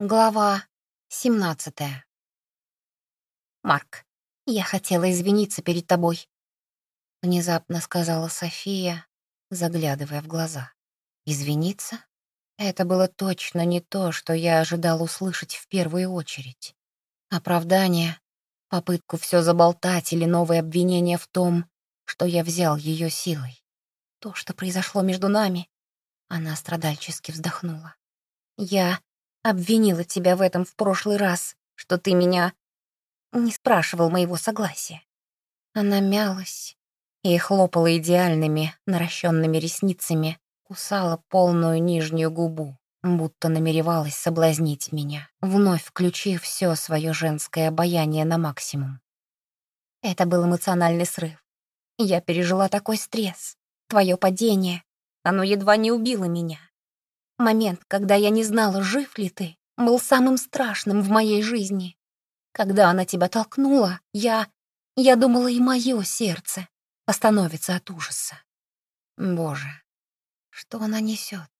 Глава 17 «Марк, я хотела извиниться перед тобой», — внезапно сказала София, заглядывая в глаза. «Извиниться? Это было точно не то, что я ожидал услышать в первую очередь. Оправдание, попытку все заболтать или новое обвинение в том, что я взял ее силой. То, что произошло между нами, она страдальчески вздохнула. Я обвинила тебя в этом в прошлый раз, что ты меня не спрашивал моего согласия. Она мялась и хлопала идеальными, наращенными ресницами, кусала полную нижнюю губу, будто намеревалась соблазнить меня, вновь включив все свое женское обаяние на максимум. Это был эмоциональный срыв. Я пережила такой стресс. Твое падение, оно едва не убило меня. Момент, когда я не знала, жив ли ты, был самым страшным в моей жизни. Когда она тебя толкнула, я... Я думала, и мое сердце остановится от ужаса. Боже, что она несет?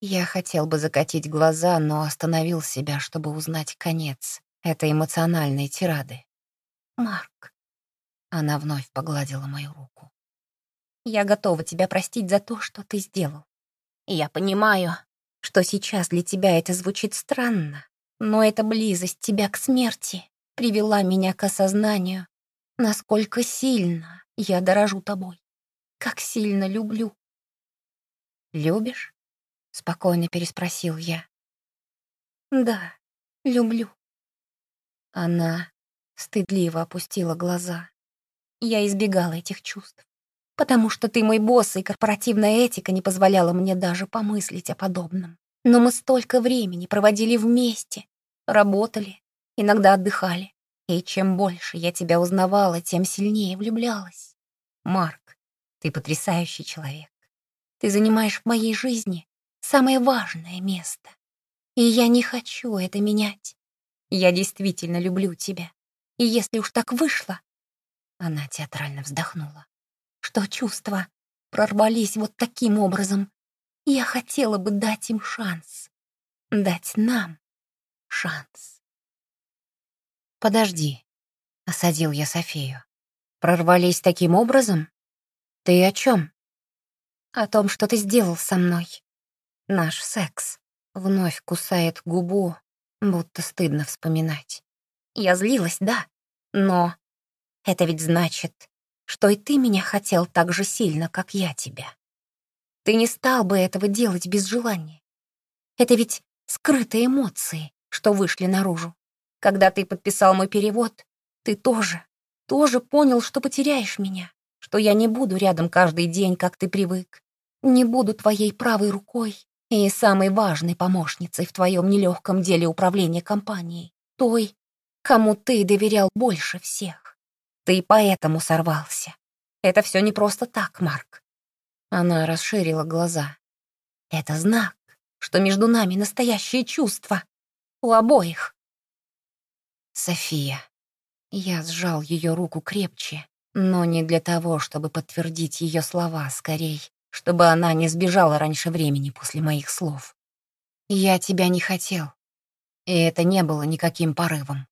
Я хотел бы закатить глаза, но остановил себя, чтобы узнать конец этой эмоциональной тирады. «Марк», — она вновь погладила мою руку, — «я готова тебя простить за то, что ты сделал. Я понимаю, что сейчас для тебя это звучит странно, но эта близость тебя к смерти привела меня к осознанию, насколько сильно я дорожу тобой, как сильно люблю. «Любишь?» — спокойно переспросил я. «Да, люблю». Она стыдливо опустила глаза. Я избегала этих чувств потому что ты мой босс, и корпоративная этика не позволяла мне даже помыслить о подобном. Но мы столько времени проводили вместе, работали, иногда отдыхали. И чем больше я тебя узнавала, тем сильнее влюблялась. Марк, ты потрясающий человек. Ты занимаешь в моей жизни самое важное место. И я не хочу это менять. Я действительно люблю тебя. И если уж так вышло... Она театрально вздохнула что чувства прорвались вот таким образом. Я хотела бы дать им шанс. Дать нам шанс. «Подожди», — осадил я Софию. «Прорвались таким образом? Ты о чем? «О том, что ты сделал со мной. Наш секс вновь кусает губу, будто стыдно вспоминать. Я злилась, да, но это ведь значит, что и ты меня хотел так же сильно, как я тебя. Ты не стал бы этого делать без желания. Это ведь скрытые эмоции, что вышли наружу. Когда ты подписал мой перевод, ты тоже, тоже понял, что потеряешь меня, что я не буду рядом каждый день, как ты привык, не буду твоей правой рукой и самой важной помощницей в твоем нелегком деле управления компанией, той, кому ты доверял больше всех. Ты поэтому сорвался. Это все не просто так, Марк. Она расширила глаза. Это знак, что между нами настоящие чувства. У обоих. София. Я сжал ее руку крепче, но не для того, чтобы подтвердить ее слова, скорей, чтобы она не сбежала раньше времени после моих слов. Я тебя не хотел, и это не было никаким порывом.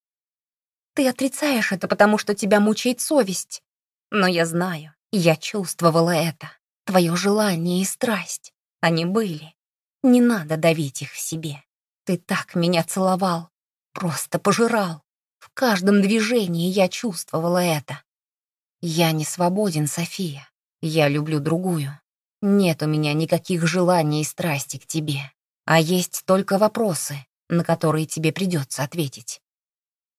Ты отрицаешь это, потому что тебя мучает совесть. Но я знаю, я чувствовала это. Твое желание и страсть. Они были. Не надо давить их в себе. Ты так меня целовал. Просто пожирал. В каждом движении я чувствовала это. Я не свободен, София. Я люблю другую. Нет у меня никаких желаний и страсти к тебе. А есть только вопросы, на которые тебе придется ответить.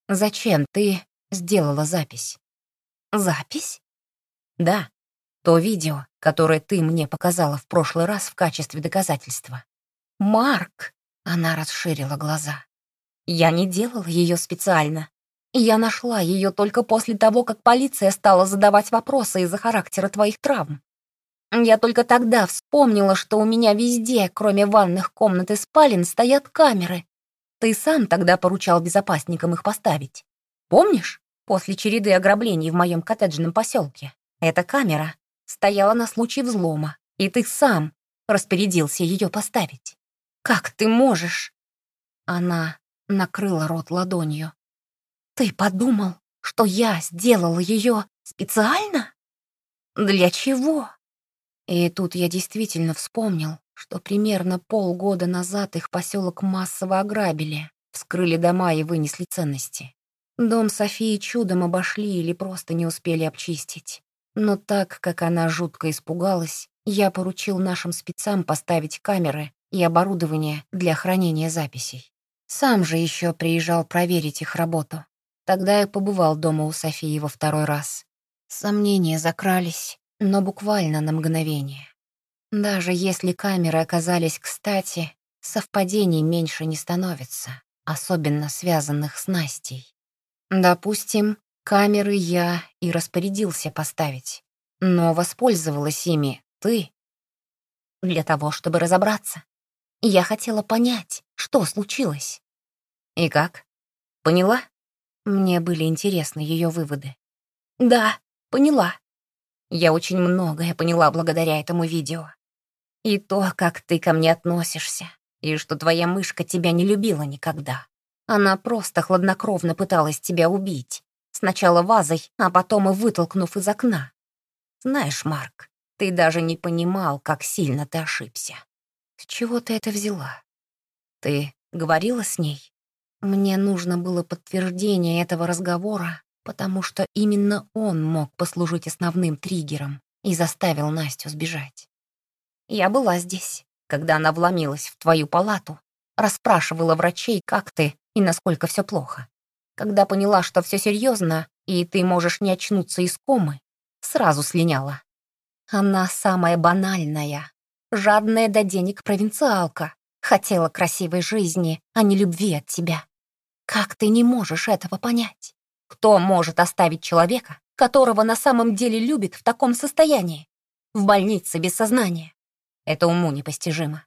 Зачем ты сделала запись? Запись? Да, то видео, которое ты мне показала в прошлый раз в качестве доказательства. Марк! Она расширила глаза. Я не делала ее специально. Я нашла ее только после того, как полиция стала задавать вопросы из-за характера твоих травм. Я только тогда вспомнила, что у меня везде, кроме ванных комнат и спален, стоят камеры, ты сам тогда поручал безопасникам их поставить. Помнишь, после череды ограблений в моем коттеджном поселке? Эта камера стояла на случай взлома, и ты сам распорядился ее поставить. Как ты можешь? Она накрыла рот ладонью. «Ты подумал, что я сделала ее специально? Для чего?» И тут я действительно вспомнил, что примерно полгода назад их поселок массово ограбили, вскрыли дома и вынесли ценности. Дом Софии чудом обошли или просто не успели обчистить. Но так как она жутко испугалась, я поручил нашим спецам поставить камеры и оборудование для хранения записей. Сам же еще приезжал проверить их работу. Тогда я побывал дома у Софии во второй раз. Сомнения закрались, но буквально на мгновение. Даже если камеры оказались кстати, совпадений меньше не становится, особенно связанных с Настей. Допустим, камеры я и распорядился поставить, но воспользовалась ими ты. Для того, чтобы разобраться. Я хотела понять, что случилось. И как? Поняла? Мне были интересны ее выводы. Да, поняла. Я очень многое поняла благодаря этому видео. И то, как ты ко мне относишься, и что твоя мышка тебя не любила никогда. Она просто хладнокровно пыталась тебя убить. Сначала вазой, а потом и вытолкнув из окна. Знаешь, Марк, ты даже не понимал, как сильно ты ошибся. С чего ты это взяла? Ты говорила с ней? Мне нужно было подтверждение этого разговора, потому что именно он мог послужить основным триггером и заставил Настю сбежать. Я была здесь, когда она вломилась в твою палату, расспрашивала врачей, как ты, и насколько все плохо. Когда поняла, что все серьезно, и ты можешь не очнуться из комы, сразу слиняла. Она самая банальная, жадная до денег провинциалка, хотела красивой жизни, а не любви от тебя. Как ты не можешь этого понять? Кто может оставить человека, которого на самом деле любит в таком состоянии? В больнице без сознания. Это уму непостижимо.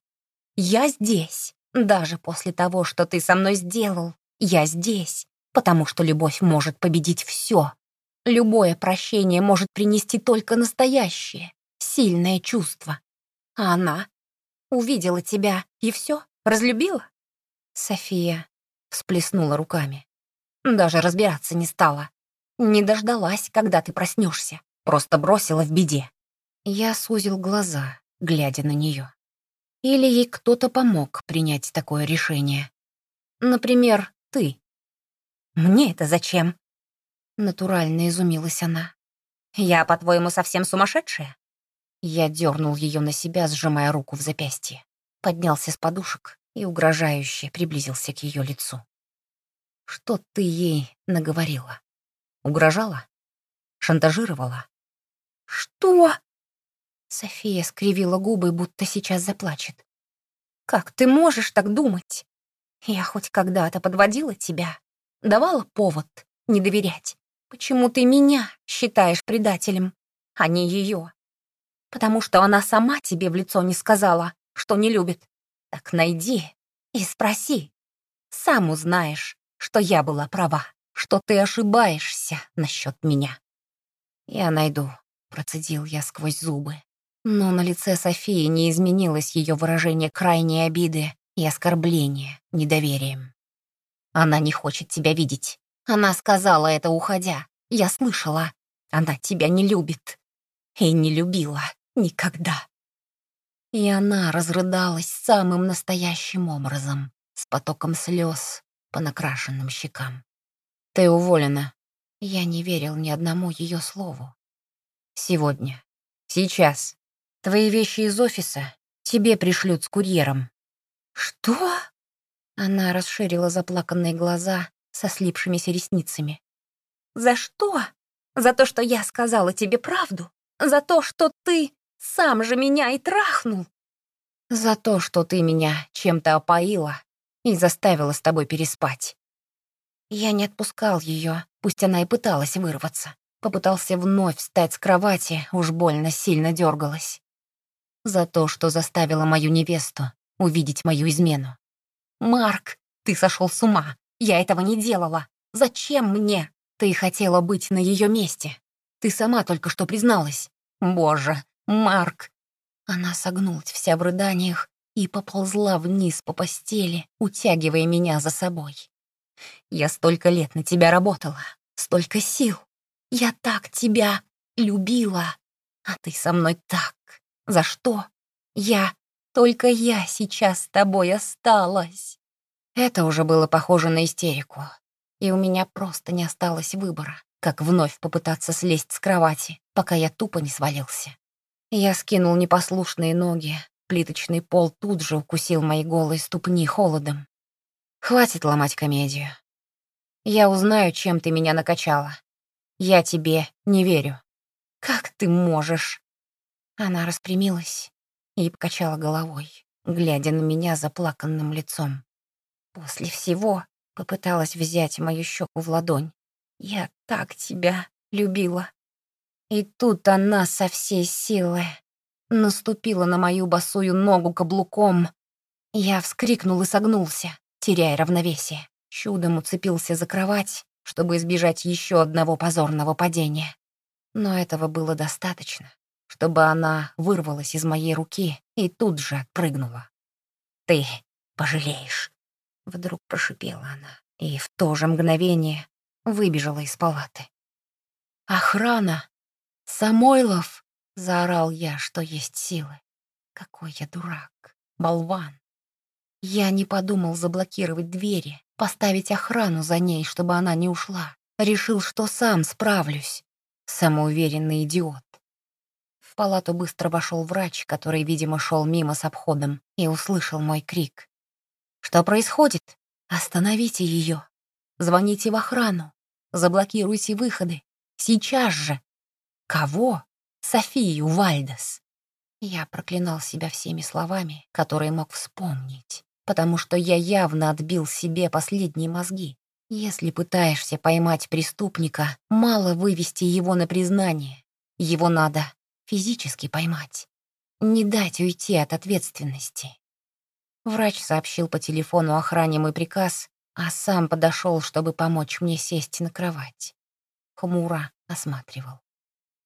Я здесь, даже после того, что ты со мной сделал, я здесь, потому что любовь может победить все. Любое прощение может принести только настоящее, сильное чувство. А она увидела тебя и все, разлюбила? София всплеснула руками. Даже разбираться не стала. Не дождалась, когда ты проснешься, просто бросила в беде. Я сузил глаза, глядя на нее. Или ей кто-то помог принять такое решение. Например, ты. Мне это зачем? Натурально изумилась она. Я, по-твоему, совсем сумасшедшая? Я дернул ее на себя, сжимая руку в запястье. Поднялся с подушек и угрожающе приблизился к ее лицу. Что ты ей наговорила? Угрожала? Шантажировала? Что? София скривила губы, будто сейчас заплачет. «Как ты можешь так думать? Я хоть когда-то подводила тебя, давала повод не доверять. Почему ты меня считаешь предателем, а не ее? Потому что она сама тебе в лицо не сказала, что не любит. Так найди и спроси. Сам узнаешь, что я была права, что ты ошибаешься насчет меня. Я найду, процедил я сквозь зубы. Но на лице Софии не изменилось ее выражение крайней обиды и оскорбления недоверием. Она не хочет тебя видеть. Она сказала это, уходя. Я слышала. Она тебя не любит. И не любила никогда. И она разрыдалась самым настоящим образом, с потоком слез по накрашенным щекам. «Ты уволена». Я не верил ни одному ее слову. «Сегодня. Сейчас. Твои вещи из офиса тебе пришлют с курьером». «Что?» Она расширила заплаканные глаза со слипшимися ресницами. «За что? За то, что я сказала тебе правду? За то, что ты сам же меня и трахнул?» «За то, что ты меня чем-то опоила и заставила с тобой переспать». Я не отпускал ее, пусть она и пыталась вырваться. Попытался вновь встать с кровати, уж больно сильно дергалась за то, что заставила мою невесту увидеть мою измену. «Марк, ты сошел с ума. Я этого не делала. Зачем мне? Ты хотела быть на ее месте. Ты сама только что призналась. Боже, Марк!» Она согнулась вся в рыданиях и поползла вниз по постели, утягивая меня за собой. «Я столько лет на тебя работала, столько сил. Я так тебя любила, а ты со мной так. За что? Я, только я сейчас с тобой осталась». Это уже было похоже на истерику, и у меня просто не осталось выбора, как вновь попытаться слезть с кровати, пока я тупо не свалился. Я скинул непослушные ноги, плиточный пол тут же укусил мои голые ступни холодом. Хватит ломать комедию. Я узнаю, чем ты меня накачала. Я тебе не верю. Как ты можешь? Она распрямилась и покачала головой, глядя на меня заплаканным лицом. После всего попыталась взять мою щеку в ладонь. Я так тебя любила. И тут она со всей силы наступила на мою босую ногу каблуком. Я вскрикнул и согнулся, теряя равновесие. Чудом уцепился за кровать, чтобы избежать еще одного позорного падения. Но этого было достаточно, чтобы она вырвалась из моей руки и тут же отпрыгнула. «Ты пожалеешь», — вдруг прошипела она, и в то же мгновение выбежала из палаты. «Охрана!» «Самойлов!» — заорал я, что есть силы. Какой я дурак, болван. Я не подумал заблокировать двери, поставить охрану за ней, чтобы она не ушла. Решил, что сам справлюсь. Самоуверенный идиот. Палату быстро вошел врач, который, видимо, шел мимо с обходом, и услышал мой крик. «Что происходит? Остановите ее! Звоните в охрану! Заблокируйте выходы! Сейчас же!» Кого? Софию Вальдес. Я проклинал себя всеми словами, которые мог вспомнить, потому что я явно отбил себе последние мозги. Если пытаешься поймать преступника, мало вывести его на признание. Его надо физически поймать. Не дать уйти от ответственности. Врач сообщил по телефону охране мой приказ, а сам подошел, чтобы помочь мне сесть на кровать. Хмуро осматривал.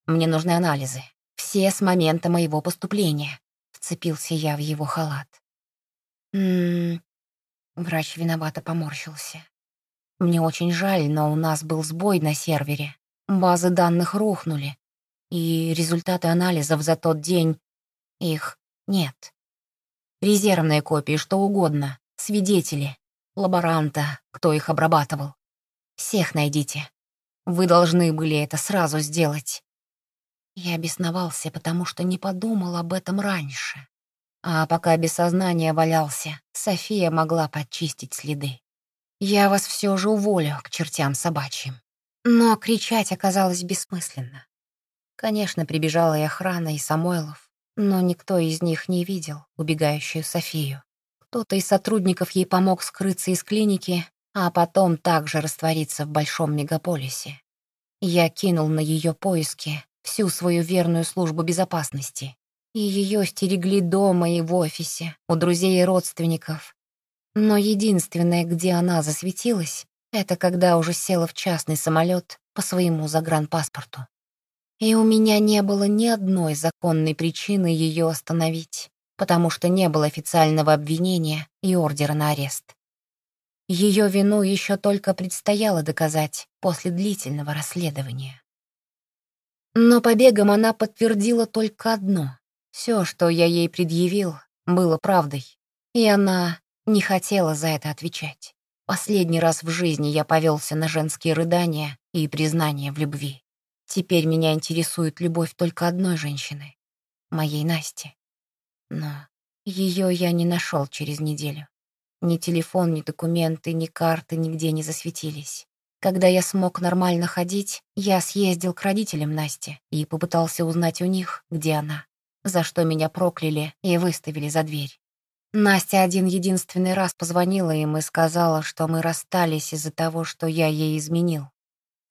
Мне нужны анализы. Все с момента моего поступления. Вцепился я в его халат. Ммм... Врач виновато поморщился. Мне очень жаль, но у нас был сбой на сервере. Базы данных рухнули. И результаты анализов за тот день... Их нет. Резервные копии, что угодно. Свидетели. Лаборанта, кто их обрабатывал. Всех найдите. Вы должны были это сразу сделать. Я бесновался, потому что не подумал об этом раньше. А пока без сознания валялся, София могла подчистить следы. Я вас все же уволю к чертям собачьим. Но кричать оказалось бессмысленно. Конечно, прибежала и охрана, и Самойлов, но никто из них не видел убегающую Софию. Кто-то из сотрудников ей помог скрыться из клиники, а потом также раствориться в большом мегаполисе. Я кинул на ее поиски, всю свою верную службу безопасности. И ее стерегли дома и в офисе, у друзей и родственников. Но единственное, где она засветилась, это когда уже села в частный самолет по своему загранпаспорту. И у меня не было ни одной законной причины ее остановить, потому что не было официального обвинения и ордера на арест. Ее вину еще только предстояло доказать после длительного расследования. Но побегом она подтвердила только одно. Все, что я ей предъявил, было правдой. И она не хотела за это отвечать. Последний раз в жизни я повелся на женские рыдания и признания в любви. Теперь меня интересует любовь только одной женщины — моей Насти. Но ее я не нашел через неделю. Ни телефон, ни документы, ни карты нигде не засветились. Когда я смог нормально ходить, я съездил к родителям Насти и попытался узнать у них, где она, за что меня прокляли и выставили за дверь. Настя один единственный раз позвонила им и сказала, что мы расстались из-за того, что я ей изменил.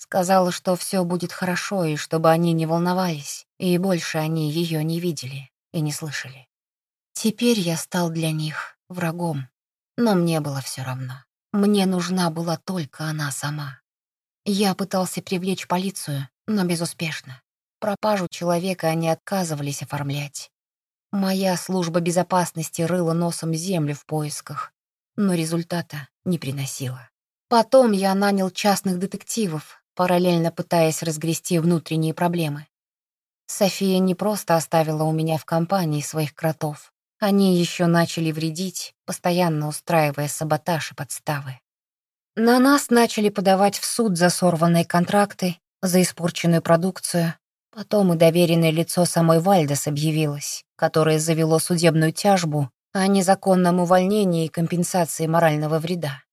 Сказала, что все будет хорошо и чтобы они не волновались, и больше они ее не видели и не слышали. Теперь я стал для них врагом, но мне было все равно. Мне нужна была только она сама. Я пытался привлечь полицию, но безуспешно. Пропажу человека они отказывались оформлять. Моя служба безопасности рыла носом землю в поисках, но результата не приносила. Потом я нанял частных детективов, параллельно пытаясь разгрести внутренние проблемы. София не просто оставила у меня в компании своих кротов. Они еще начали вредить, постоянно устраивая саботаж и подставы. На нас начали подавать в суд за сорванные контракты, за испорченную продукцию. Потом и доверенное лицо самой Вальдес объявилось, которое завело судебную тяжбу о незаконном увольнении и компенсации морального вреда.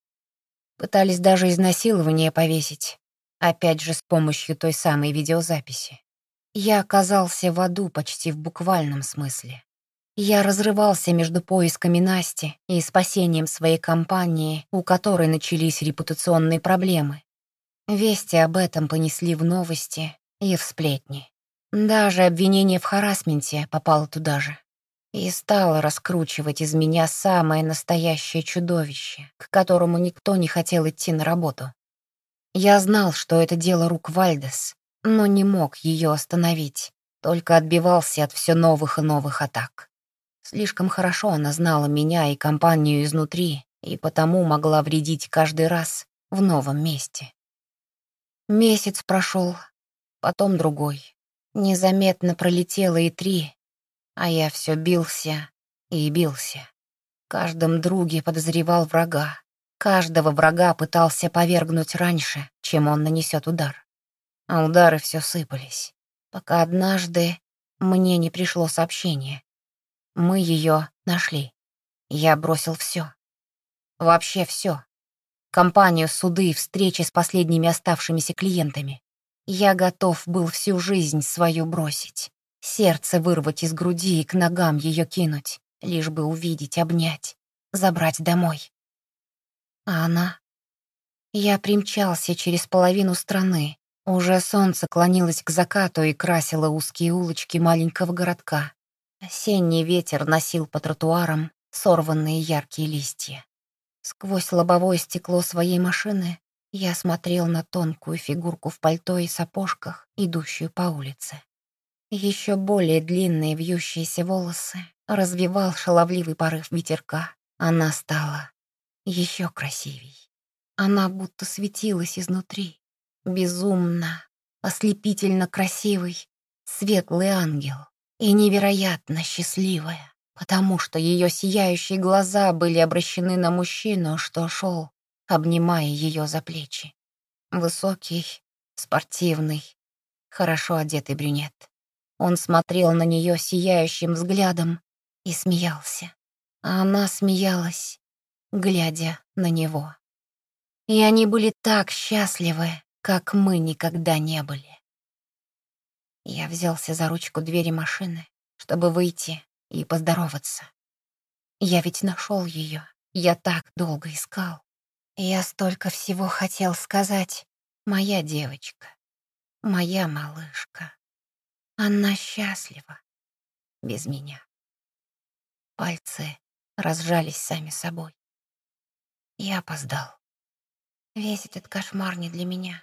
Пытались даже изнасилование повесить, опять же с помощью той самой видеозаписи. Я оказался в аду почти в буквальном смысле. Я разрывался между поисками Насти и спасением своей компании, у которой начались репутационные проблемы. Вести об этом понесли в новости и в сплетни. Даже обвинение в харасменте попало туда же. И стало раскручивать из меня самое настоящее чудовище, к которому никто не хотел идти на работу. Я знал, что это дело рук Вальдес, но не мог ее остановить, только отбивался от все новых и новых атак. Слишком хорошо она знала меня и компанию изнутри, и потому могла вредить каждый раз в новом месте. Месяц прошел, потом другой. Незаметно пролетело и три, а я все бился и бился. В каждом друге подозревал врага. Каждого врага пытался повергнуть раньше, чем он нанесет удар а удары все сыпались, пока однажды мне не пришло сообщение. Мы ее нашли. Я бросил все. Вообще все. Компанию, суды, встречи с последними оставшимися клиентами. Я готов был всю жизнь свою бросить. Сердце вырвать из груди и к ногам ее кинуть, лишь бы увидеть, обнять, забрать домой. А она? Я примчался через половину страны, уже солнце клонилось к закату и красило узкие улочки маленького городка. Осенний ветер носил по тротуарам сорванные яркие листья. Сквозь лобовое стекло своей машины я смотрел на тонкую фигурку в пальто и сапожках, идущую по улице. Еще более длинные вьющиеся волосы развивал шаловливый порыв ветерка. Она стала еще красивей. Она будто светилась изнутри, Безумно, ослепительно красивый, светлый ангел и невероятно счастливая, потому что ее сияющие глаза были обращены на мужчину, что шел, обнимая ее за плечи. Высокий, спортивный, хорошо одетый брюнет. Он смотрел на нее сияющим взглядом и смеялся. А она смеялась, глядя на него. И они были так счастливы, как мы никогда не были. Я взялся за ручку двери машины, чтобы выйти и поздороваться. Я ведь нашел ее, я так долго искал. Я столько всего хотел сказать. Моя девочка, моя малышка. Она счастлива без меня. Пальцы разжались сами собой. Я опоздал. Весь этот кошмар не для меня.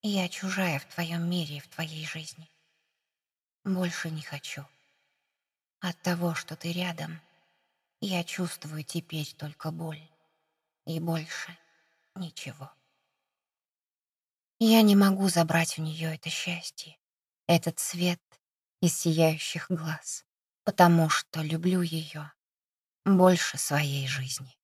Я чужая в твоем мире и в твоей жизни. Больше не хочу. От того, что ты рядом, я чувствую теперь только боль. И больше ничего. Я не могу забрать у нее это счастье, этот свет из сияющих глаз, потому что люблю ее больше своей жизни.